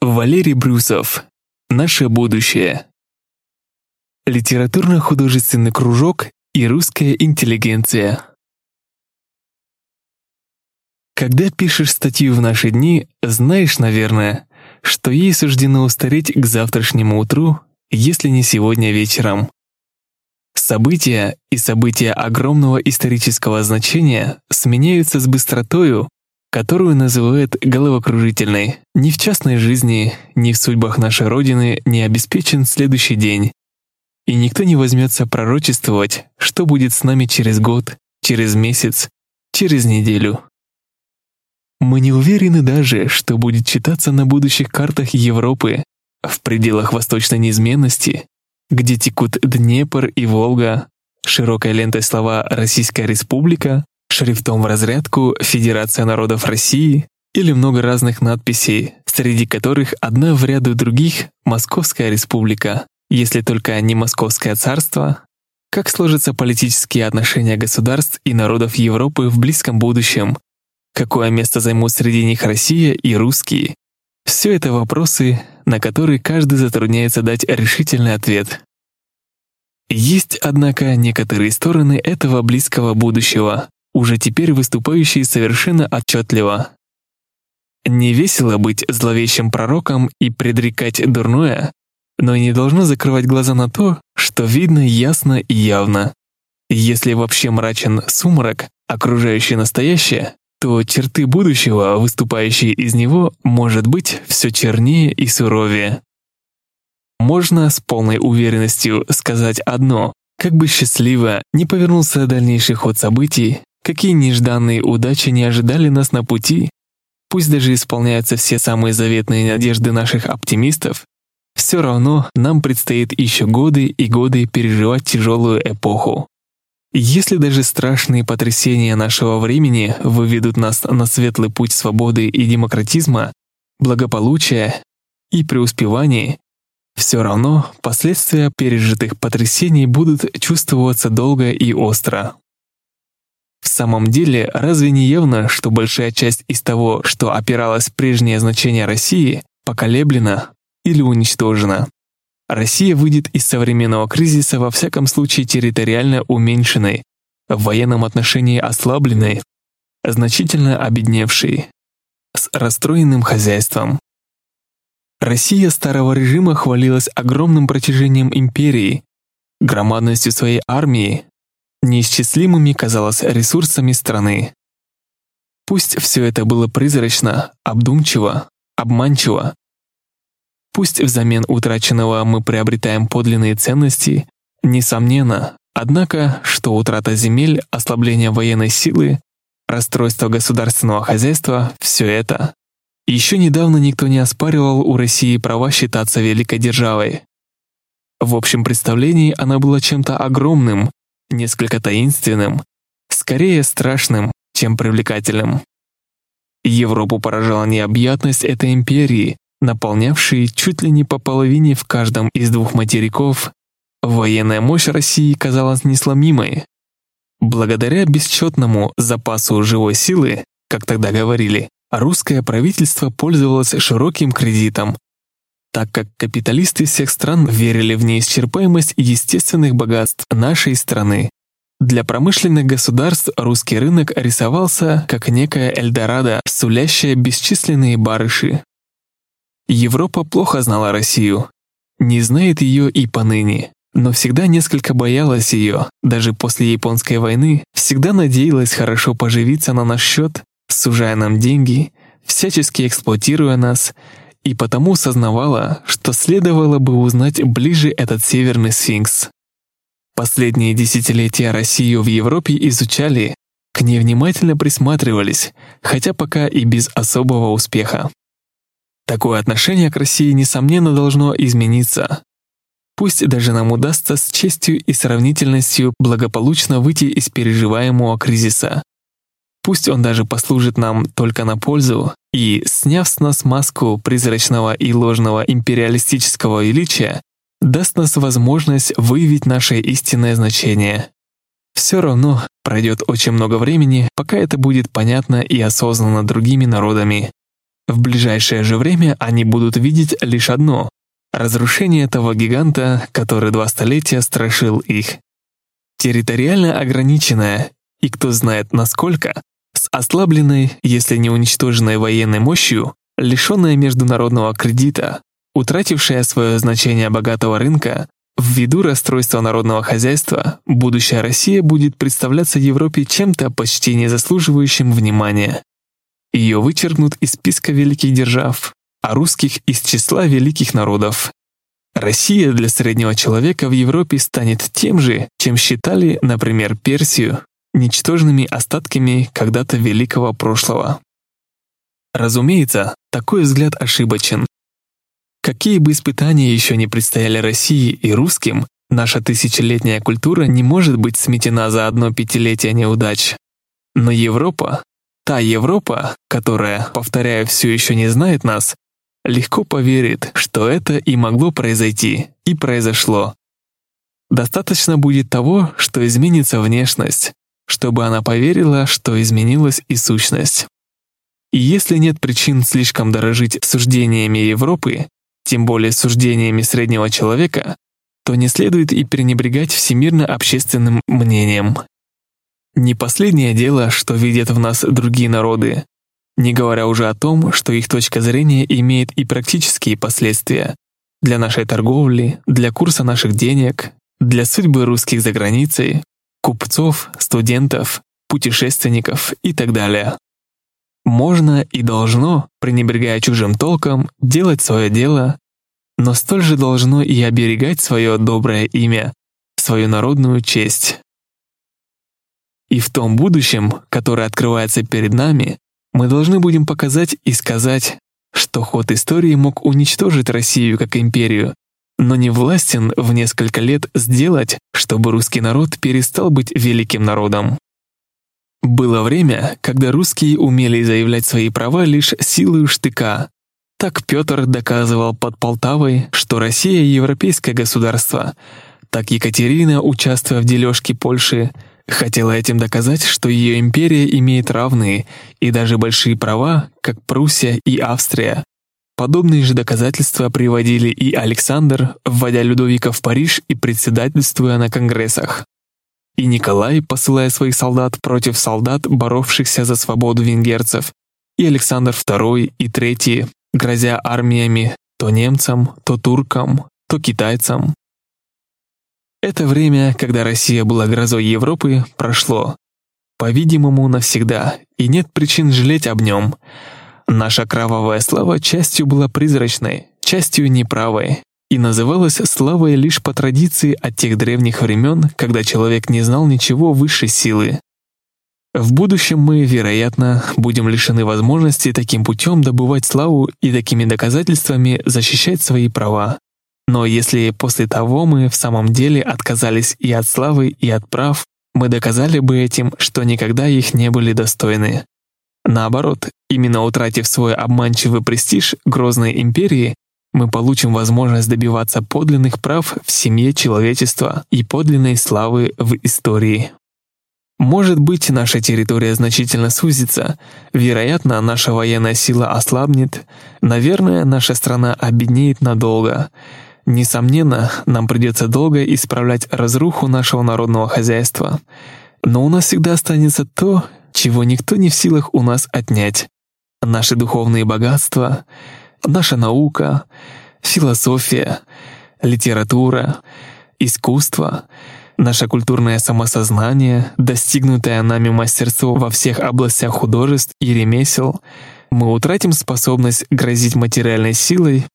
Валерий Брюсов. Наше будущее. Литературно-художественный кружок и русская интеллигенция. Когда пишешь статью в наши дни, знаешь, наверное, что ей суждено устареть к завтрашнему утру, если не сегодня вечером. События и события огромного исторического значения сменяются с быстротою, которую называют головокружительной. Ни в частной жизни, ни в судьбах нашей Родины не обеспечен следующий день. И никто не возьмется пророчествовать, что будет с нами через год, через месяц, через неделю. Мы не уверены даже, что будет читаться на будущих картах Европы в пределах восточной неизменности, где текут Днепр и Волга, широкой лентой слова «Российская республика», шрифтом в разрядку «Федерация народов России» или много разных надписей, среди которых одна в ряду других «Московская республика», если только не Московское царство. Как сложатся политические отношения государств и народов Европы в близком будущем? Какое место займут среди них Россия и русские? Все это вопросы, на которые каждый затрудняется дать решительный ответ. Есть, однако, некоторые стороны этого близкого будущего, уже теперь выступающие совершенно отчетливо. Не весело быть зловещим пророком и предрекать дурное, но не должно закрывать глаза на то, что видно ясно и явно. Если вообще мрачен сумрак, окружающий настоящее, то черты будущего, выступающие из него, может быть все чернее и суровее. Можно с полной уверенностью сказать одно. Как бы счастливо не повернулся дальнейший ход событий, какие нежданные удачи не ожидали нас на пути, пусть даже исполняются все самые заветные надежды наших оптимистов, все равно нам предстоит еще годы и годы переживать тяжелую эпоху. Если даже страшные потрясения нашего времени выведут нас на светлый путь свободы и демократизма, благополучия и преуспевания, все равно последствия пережитых потрясений будут чувствоваться долго и остро. В самом деле, разве не явно, что большая часть из того, что опиралось в прежнее значение России, поколеблена или уничтожена? Россия выйдет из современного кризиса во всяком случае территориально уменьшенной, в военном отношении ослабленной, значительно обедневшей, с расстроенным хозяйством. Россия старого режима хвалилась огромным протяжением империи, громадностью своей армии, неисчислимыми, казалось, ресурсами страны. Пусть все это было призрачно, обдумчиво, обманчиво. Пусть взамен утраченного мы приобретаем подлинные ценности, несомненно, однако, что утрата земель, ослабление военной силы, расстройство государственного хозяйства – все это. Еще недавно никто не оспаривал у России права считаться великой державой. В общем представлении она была чем-то огромным, несколько таинственным, скорее страшным, чем привлекательным. Европу поражала необъятность этой империи, наполнявшей чуть ли не по половине в каждом из двух материков. Военная мощь России казалась несломимой. Благодаря бесчетному запасу живой силы, как тогда говорили, русское правительство пользовалось широким кредитом, так как капиталисты всех стран верили в неисчерпаемость естественных богатств нашей страны. Для промышленных государств русский рынок рисовался как некая Эльдорадо, сулящая бесчисленные барыши. Европа плохо знала Россию, не знает ее и поныне, но всегда несколько боялась ее, даже после Японской войны, всегда надеялась хорошо поживиться на наш счет, сужая нам деньги, всячески эксплуатируя нас и потому сознавала, что следовало бы узнать ближе этот северный сфинкс. Последние десятилетия Россию в Европе изучали, к ней внимательно присматривались, хотя пока и без особого успеха. Такое отношение к России, несомненно, должно измениться. Пусть даже нам удастся с честью и сравнительностью благополучно выйти из переживаемого кризиса, Пусть он даже послужит нам только на пользу, и, сняв с нас маску призрачного и ложного империалистического величия, даст нас возможность выявить наше истинное значение. Все равно пройдет очень много времени, пока это будет понятно и осознанно другими народами. В ближайшее же время они будут видеть лишь одно — разрушение того гиганта, который два столетия страшил их. Территориально ограниченная, и кто знает насколько, с ослабленной, если не уничтоженной военной мощью, лишенная международного кредита, утратившая свое значение богатого рынка, ввиду расстройства народного хозяйства, будущая Россия будет представляться Европе чем-то почти не заслуживающим внимания. Ее вычеркнут из списка великих держав, а русских из числа великих народов. Россия для среднего человека в Европе станет тем же, чем считали, например, Персию, ничтожными остатками когда-то великого прошлого. Разумеется, такой взгляд ошибочен. Какие бы испытания еще не предстояли России и русским, наша тысячелетняя культура не может быть сметена за одно пятилетие неудач. Но Европа, та Европа, которая, повторяю, все еще не знает нас, легко поверит, что это и могло произойти, и произошло. Достаточно будет того, что изменится внешность, чтобы она поверила, что изменилась и сущность. И если нет причин слишком дорожить суждениями Европы, тем более суждениями среднего человека, то не следует и пренебрегать всемирно-общественным мнением. Не последнее дело, что видят в нас другие народы, не говоря уже о том, что их точка зрения имеет и практические последствия для нашей торговли, для курса наших денег, для судьбы русских за границей, купцов, студентов, путешественников и так далее. Можно и должно, пренебрегая чужим толком, делать свое дело, но столь же должно и оберегать свое доброе имя, свою народную честь. И в том будущем, которое открывается перед нами, мы должны будем показать и сказать, что ход истории мог уничтожить Россию как империю, но не властен в несколько лет сделать, чтобы русский народ перестал быть великим народом. Было время, когда русские умели заявлять свои права лишь силой штыка. Так Петр доказывал под Полтавой, что Россия — европейское государство. Так Екатерина, участвуя в дележке Польши, хотела этим доказать, что ее империя имеет равные и даже большие права, как Пруссия и Австрия. Подобные же доказательства приводили и Александр, вводя Людовика в Париж и председательствуя на конгрессах. И Николай, посылая своих солдат против солдат, боровшихся за свободу венгерцев, и Александр II и III, грозя армиями то немцам, то туркам, то китайцам. Это время, когда Россия была грозой Европы, прошло. По-видимому, навсегда, и нет причин жалеть об нем. Наша кровавая слава частью была призрачной, частью неправой, и называлась славой лишь по традиции от тех древних времен, когда человек не знал ничего высшей силы. В будущем мы, вероятно, будем лишены возможности таким путем добывать славу и такими доказательствами защищать свои права. Но если после того мы в самом деле отказались и от славы, и от прав, мы доказали бы этим, что никогда их не были достойны. Наоборот, именно утратив свой обманчивый престиж грозной империи, мы получим возможность добиваться подлинных прав в семье человечества и подлинной славы в истории. Может быть, наша территория значительно сузится, вероятно, наша военная сила ослабнет, наверное, наша страна обеднеет надолго. Несомненно, нам придется долго исправлять разруху нашего народного хозяйства. Но у нас всегда останется то, чего никто не в силах у нас отнять. Наши духовные богатства — наша наука, философия, литература, искусство, наше культурное самосознание, достигнутое нами мастерство во всех областях художеств и ремесел, мы утратим способность грозить материальной силой,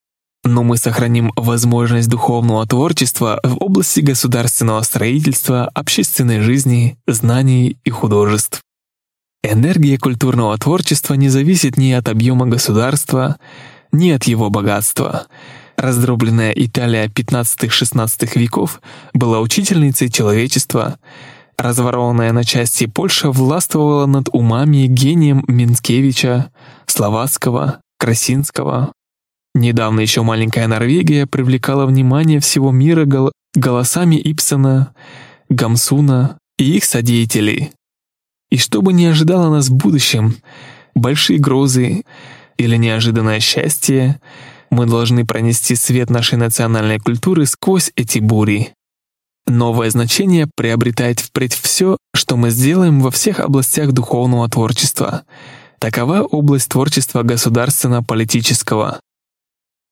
но мы сохраним возможность духовного творчества в области государственного строительства, общественной жизни, знаний и художеств. Энергия культурного творчества не зависит ни от объема государства, нет его богатства. Раздробленная Италия 15-16 веков была учительницей человечества. Разворованная на части Польша властвовала над умами гением Минскевича, Словацкого, Красинского. Недавно еще маленькая Норвегия привлекала внимание всего мира гол голосами Ипсона, Гамсуна и их содеятелей. И что бы ни ожидало нас в будущем, большие грозы, или неожиданное счастье, мы должны пронести свет нашей национальной культуры сквозь эти бури. Новое значение приобретает впредь все, что мы сделаем во всех областях духовного творчества. Такова область творчества государственно-политического.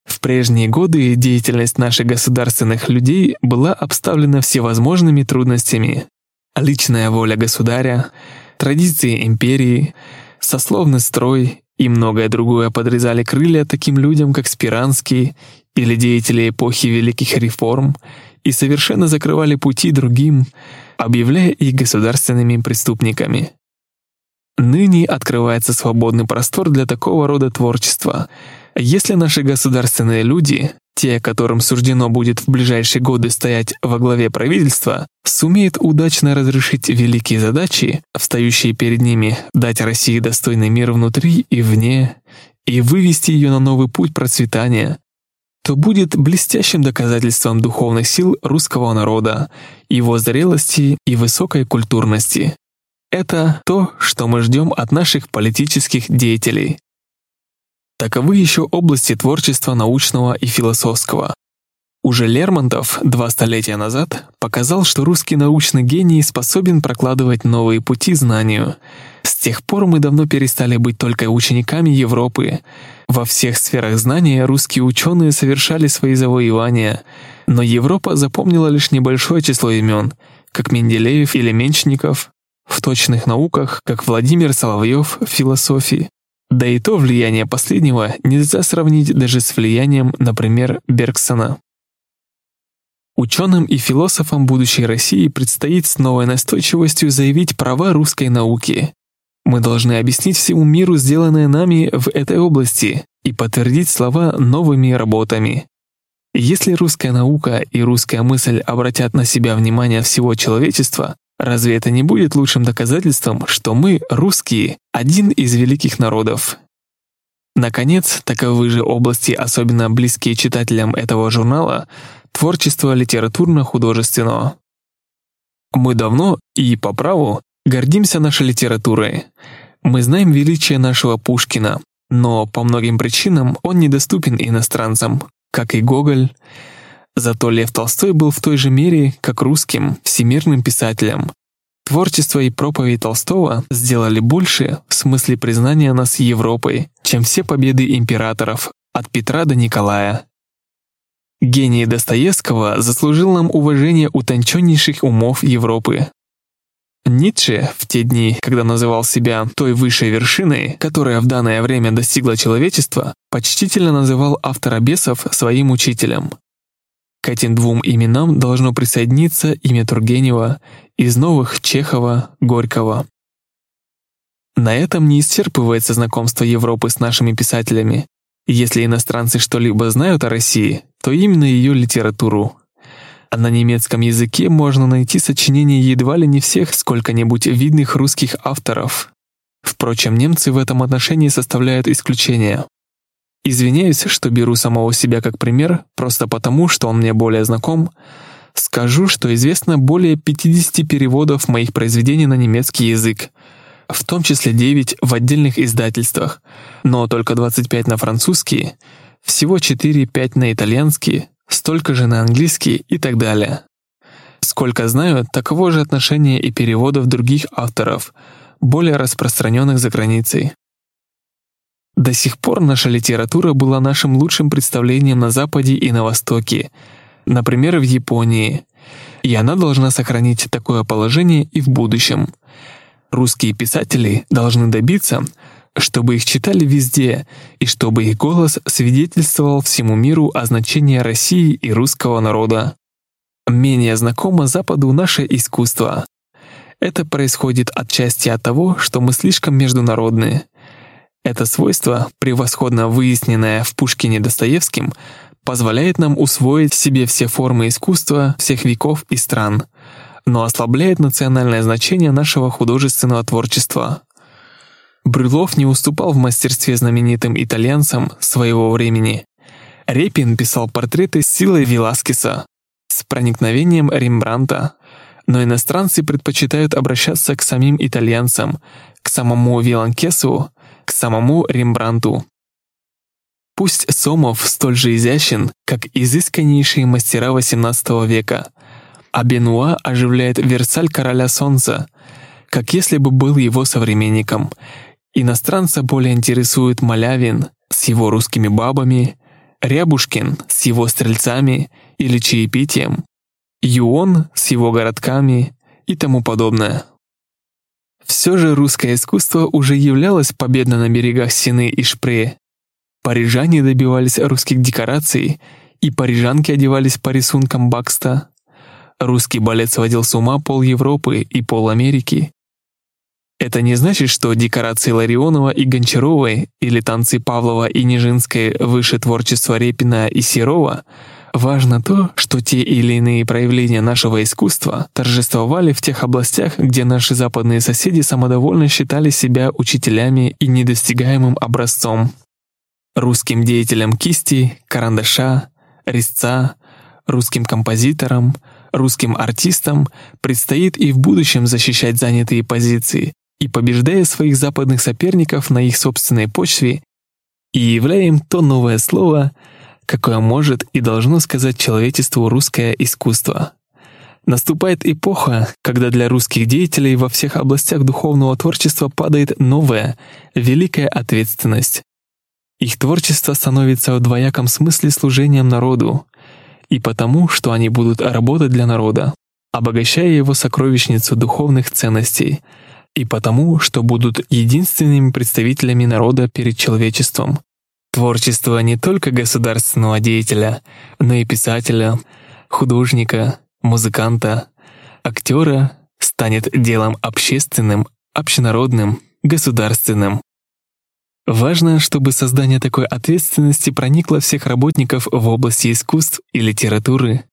В прежние годы деятельность наших государственных людей была обставлена всевозможными трудностями. Личная воля государя, традиции империи, сословный строй и многое другое подрезали крылья таким людям, как Спиранский или деятели эпохи Великих Реформ, и совершенно закрывали пути другим, объявляя их государственными преступниками. Ныне открывается свободный простор для такого рода творчества. Если наши государственные люди, те, которым суждено будет в ближайшие годы стоять во главе правительства, сумеют удачно разрешить великие задачи, встающие перед ними, дать России достойный мир внутри и вне, и вывести ее на новый путь процветания, то будет блестящим доказательством духовных сил русского народа, его зрелости и высокой культурности. Это то, что мы ждем от наших политических деятелей. Таковы еще области творчества научного и философского. Уже Лермонтов два столетия назад показал, что русский научный гений способен прокладывать новые пути знанию. С тех пор мы давно перестали быть только учениками Европы. Во всех сферах знания русские ученые совершали свои завоевания, но Европа запомнила лишь небольшое число имен, как Менделеев или Менчников, в точных науках, как Владимир Соловьев в философии. Да и то влияние последнего нельзя сравнить даже с влиянием, например, Бергсона. Ученым и философам будущей России предстоит с новой настойчивостью заявить права русской науки. Мы должны объяснить всему миру сделанное нами в этой области и подтвердить слова новыми работами. Если русская наука и русская мысль обратят на себя внимание всего человечества, Разве это не будет лучшим доказательством, что мы, русские, один из великих народов? Наконец, таковы же области, особенно близкие читателям этого журнала, творчество литературно-художественного. Мы давно и по праву гордимся нашей литературой. Мы знаем величие нашего Пушкина, но по многим причинам он недоступен иностранцам, как и Гоголь, Зато Лев Толстой был в той же мере, как русским, всемирным писателем. Творчество и проповедь Толстого сделали больше в смысле признания нас Европой, чем все победы императоров от Петра до Николая. Гений Достоевского заслужил нам уважение утонченнейших умов Европы. Ницше в те дни, когда называл себя той высшей вершиной, которая в данное время достигла человечества, почтительно называл автора бесов своим учителем. К этим двум именам должно присоединиться имя Тургенева, из новых Чехова, Горького. На этом не исчерпывается знакомство Европы с нашими писателями. Если иностранцы что-либо знают о России, то именно ее литературу. А на немецком языке можно найти сочинения едва ли не всех сколько-нибудь видных русских авторов. Впрочем, немцы в этом отношении составляют исключение. Извиняюсь, что беру самого себя как пример, просто потому, что он мне более знаком. Скажу, что известно более 50 переводов моих произведений на немецкий язык, в том числе 9 в отдельных издательствах, но только 25 на французский, всего 4-5 на итальянский, столько же на английский и так далее. Сколько знаю, таково же отношение и переводов других авторов, более распространенных за границей. До сих пор наша литература была нашим лучшим представлением на Западе и на Востоке, например, в Японии, и она должна сохранить такое положение и в будущем. Русские писатели должны добиться, чтобы их читали везде, и чтобы их голос свидетельствовал всему миру о значении России и русского народа. Менее знакомо Западу наше искусство. Это происходит отчасти от того, что мы слишком международны. Это свойство, превосходно выясненное в Пушкине Достоевским, позволяет нам усвоить себе все формы искусства всех веков и стран, но ослабляет национальное значение нашего художественного творчества. Брюлов не уступал в мастерстве знаменитым итальянцам своего времени. Репин писал портреты с силой Веласкеса, с проникновением Рембранта, но иностранцы предпочитают обращаться к самим итальянцам, к самому Виланкесу, к самому Рембранту. Пусть Сомов столь же изящен, как изысканнейшие мастера XVIII века, а Бенуа оживляет Версаль короля солнца, как если бы был его современником. Иностранца более интересует Малявин с его русскими бабами, Рябушкин с его стрельцами или чаепитием, Юон с его городками и тому подобное. Все же русское искусство уже являлось победно на берегах Сены и Шпрее. Парижане добивались русских декораций, и парижанки одевались по рисункам Бакста. Русский балет сводил с ума пол Европы и пол Америки. Это не значит, что декорации Ларионова и Гончаровой или танцы Павлова и Нижинской выше творчества Репина и Серова – Важно то, что те или иные проявления нашего искусства торжествовали в тех областях, где наши западные соседи самодовольно считали себя учителями и недостигаемым образцом. Русским деятелям кисти, карандаша, резца, русским композиторам, русским артистам предстоит и в будущем защищать занятые позиции и, побеждая своих западных соперников на их собственной почве, и являя то новое слово — какое может и должно сказать человечеству русское искусство. Наступает эпоха, когда для русских деятелей во всех областях духовного творчества падает новая, великая ответственность. Их творчество становится в двояком смысле служением народу, и потому, что они будут работать для народа, обогащая его сокровищницу духовных ценностей, и потому, что будут единственными представителями народа перед человечеством, Творчество не только государственного деятеля, но и писателя, художника, музыканта, актера станет делом общественным, общенародным, государственным. Важно, чтобы создание такой ответственности проникло всех работников в области искусств и литературы.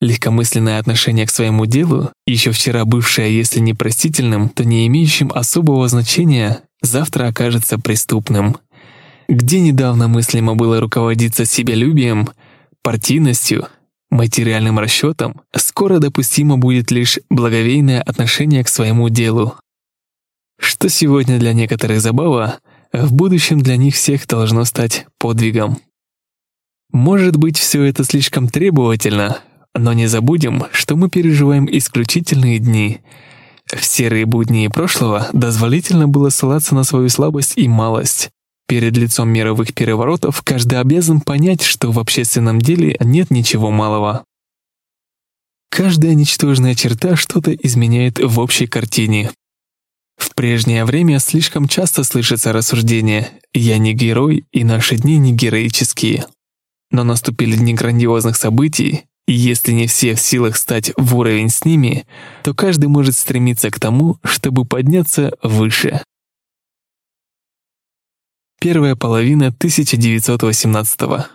Легкомысленное отношение к своему делу, еще вчера бывшее, если не простительным, то не имеющим особого значения, завтра окажется преступным где недавно мыслимо было руководиться себялюбием, партийностью, материальным расчетом, скоро допустимо будет лишь благовейное отношение к своему делу. Что сегодня для некоторых забава, в будущем для них всех должно стать подвигом. Может быть, все это слишком требовательно, но не забудем, что мы переживаем исключительные дни. В серые будни прошлого дозволительно было ссылаться на свою слабость и малость, Перед лицом мировых переворотов каждый обязан понять, что в общественном деле нет ничего малого. Каждая ничтожная черта что-то изменяет в общей картине. В прежнее время слишком часто слышится рассуждение «я не герой, и наши дни не героические». Но наступили дни грандиозных событий, и если не все в силах стать в уровень с ними, то каждый может стремиться к тому, чтобы подняться выше. Первая половина 1918 -го.